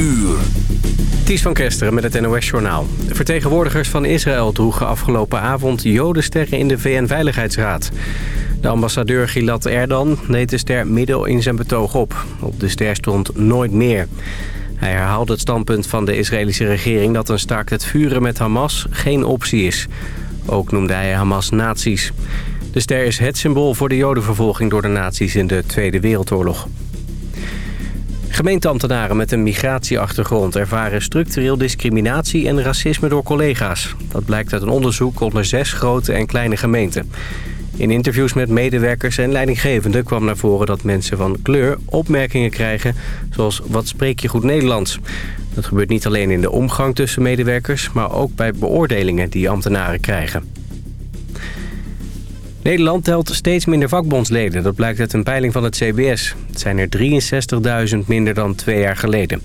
uur. Van Kesteren met het NOS-journaal. Vertegenwoordigers van Israël droegen afgelopen avond jodensterren in de VN-veiligheidsraad. De ambassadeur Gilad Erdan deed de ster midden in zijn betoog op. Op de ster stond nooit meer. Hij herhaalde het standpunt van de Israëlische regering... dat een staakt het vuren met Hamas geen optie is. Ook noemde hij Hamas nazi's. De ster is het symbool voor de jodenvervolging door de nazi's in de Tweede Wereldoorlog. Gemeenteambtenaren met een migratieachtergrond ervaren structureel discriminatie en racisme door collega's. Dat blijkt uit een onderzoek onder zes grote en kleine gemeenten. In interviews met medewerkers en leidinggevenden kwam naar voren dat mensen van kleur opmerkingen krijgen zoals wat spreek je goed Nederlands. Dat gebeurt niet alleen in de omgang tussen medewerkers, maar ook bij beoordelingen die ambtenaren krijgen. Nederland telt steeds minder vakbondsleden. Dat blijkt uit een peiling van het CBS. Het zijn er 63.000 minder dan twee jaar geleden.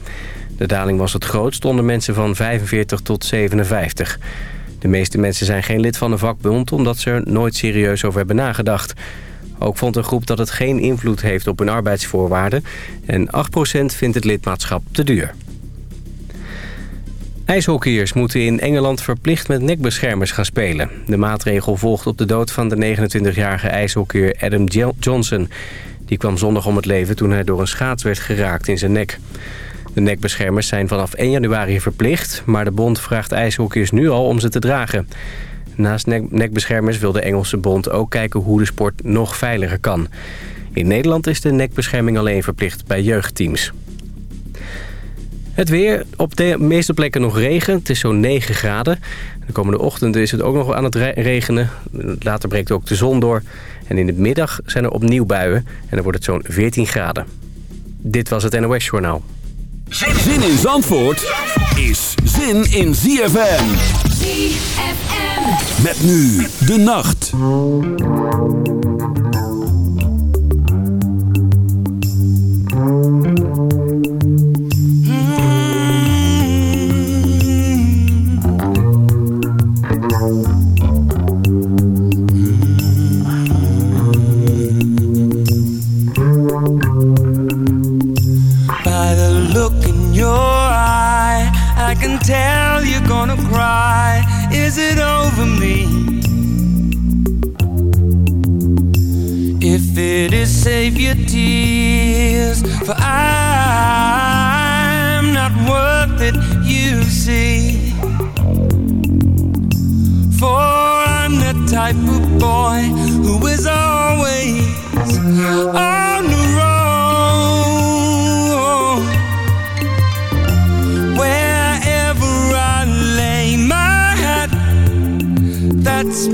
De daling was het grootst onder mensen van 45 tot 57. De meeste mensen zijn geen lid van een vakbond... omdat ze er nooit serieus over hebben nagedacht. Ook vond een groep dat het geen invloed heeft op hun arbeidsvoorwaarden... en 8% vindt het lidmaatschap te duur. IJshockeyers moeten in Engeland verplicht met nekbeschermers gaan spelen. De maatregel volgt op de dood van de 29-jarige ijshockeyer Adam Johnson. Die kwam zondag om het leven toen hij door een schaats werd geraakt in zijn nek. De nekbeschermers zijn vanaf 1 januari verplicht... maar de bond vraagt ijshockeyers nu al om ze te dragen. Naast nekbeschermers wil de Engelse bond ook kijken hoe de sport nog veiliger kan. In Nederland is de nekbescherming alleen verplicht bij jeugdteams. Het weer. Op de meeste plekken nog regen. Het is zo'n 9 graden. De komende ochtend is het ook nog aan het regenen. Later breekt ook de zon door. En in de middag zijn er opnieuw buien. En dan wordt het zo'n 14 graden. Dit was het NOS Journaal. Zin in Zandvoort is zin in ZFM. ZFM. Met nu de nacht.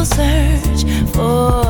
Lieve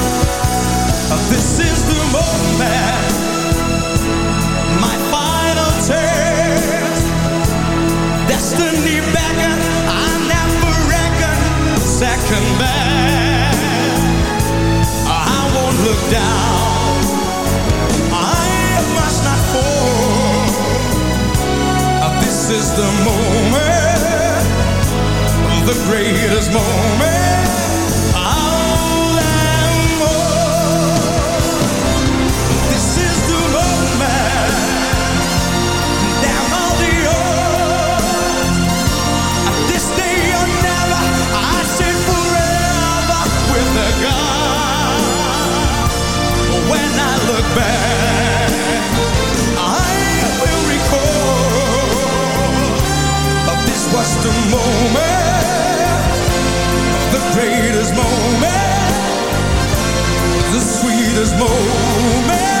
this is the moment. My final test. Destiny beckon I never reckon. Second best. I won't look down. I must not fall. This is the moment. The greatest moment greatest moment the sweetest moment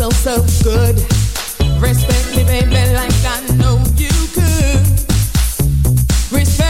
so, so good. Respect me, baby, like I know you could. Respect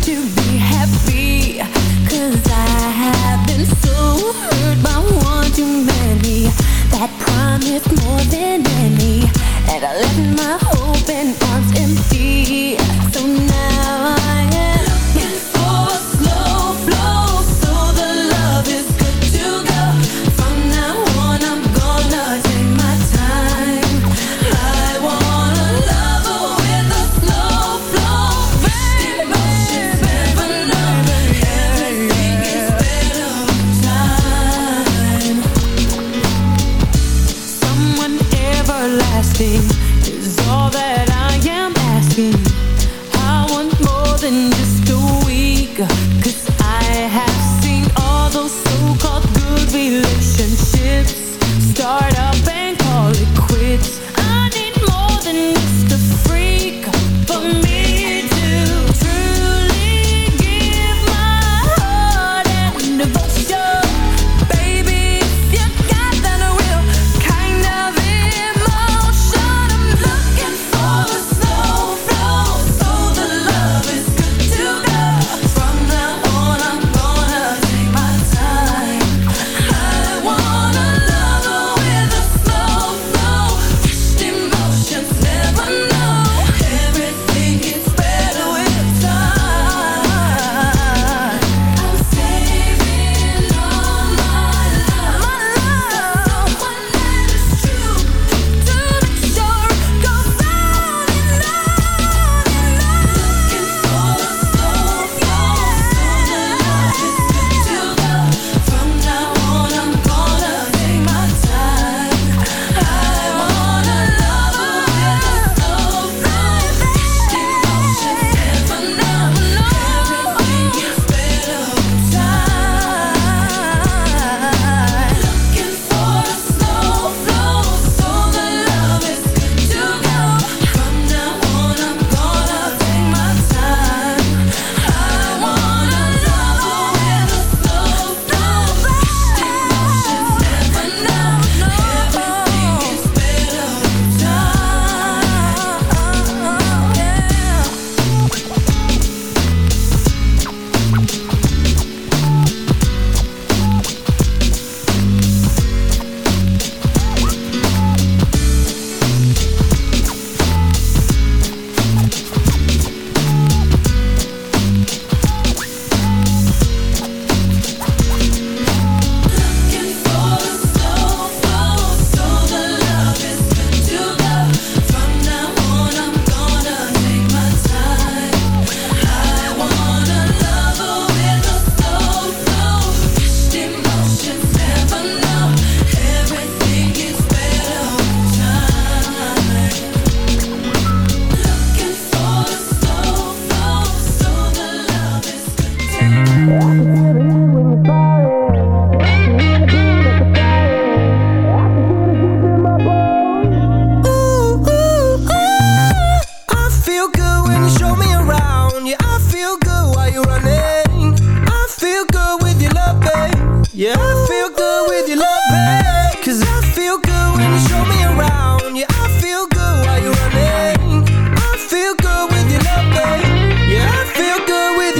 to be happy Cause I have been so hurt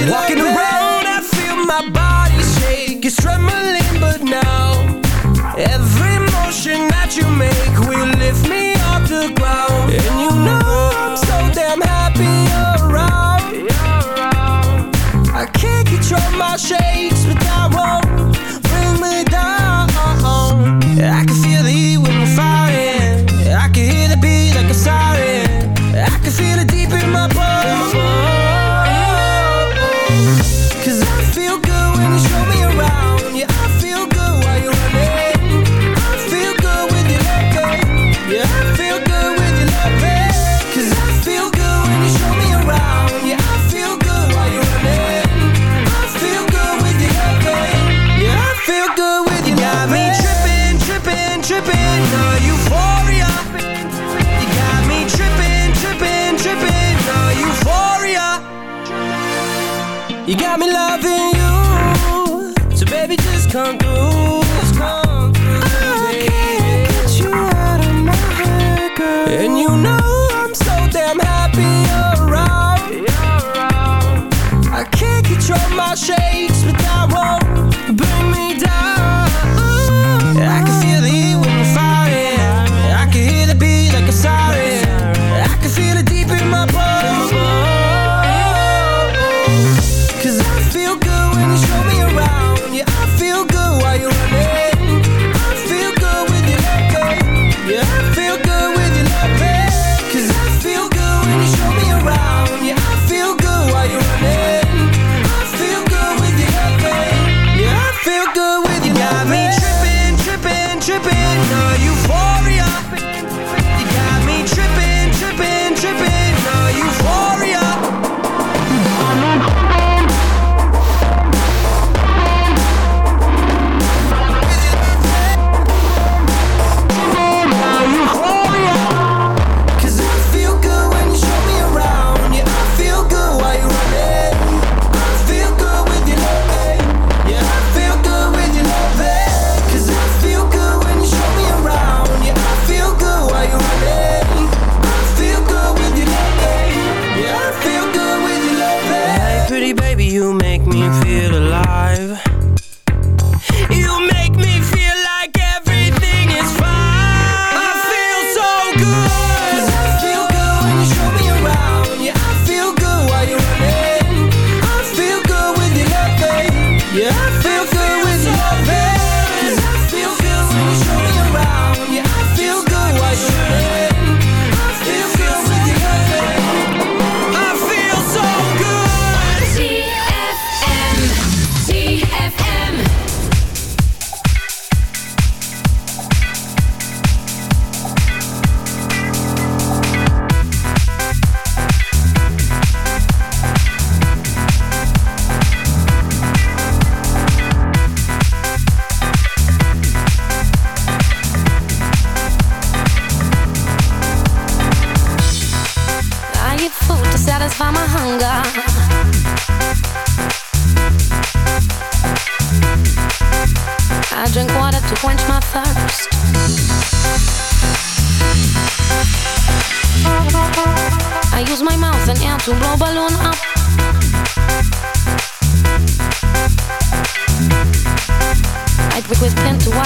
Walking around, I feel my body shake. It's trembling.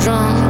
装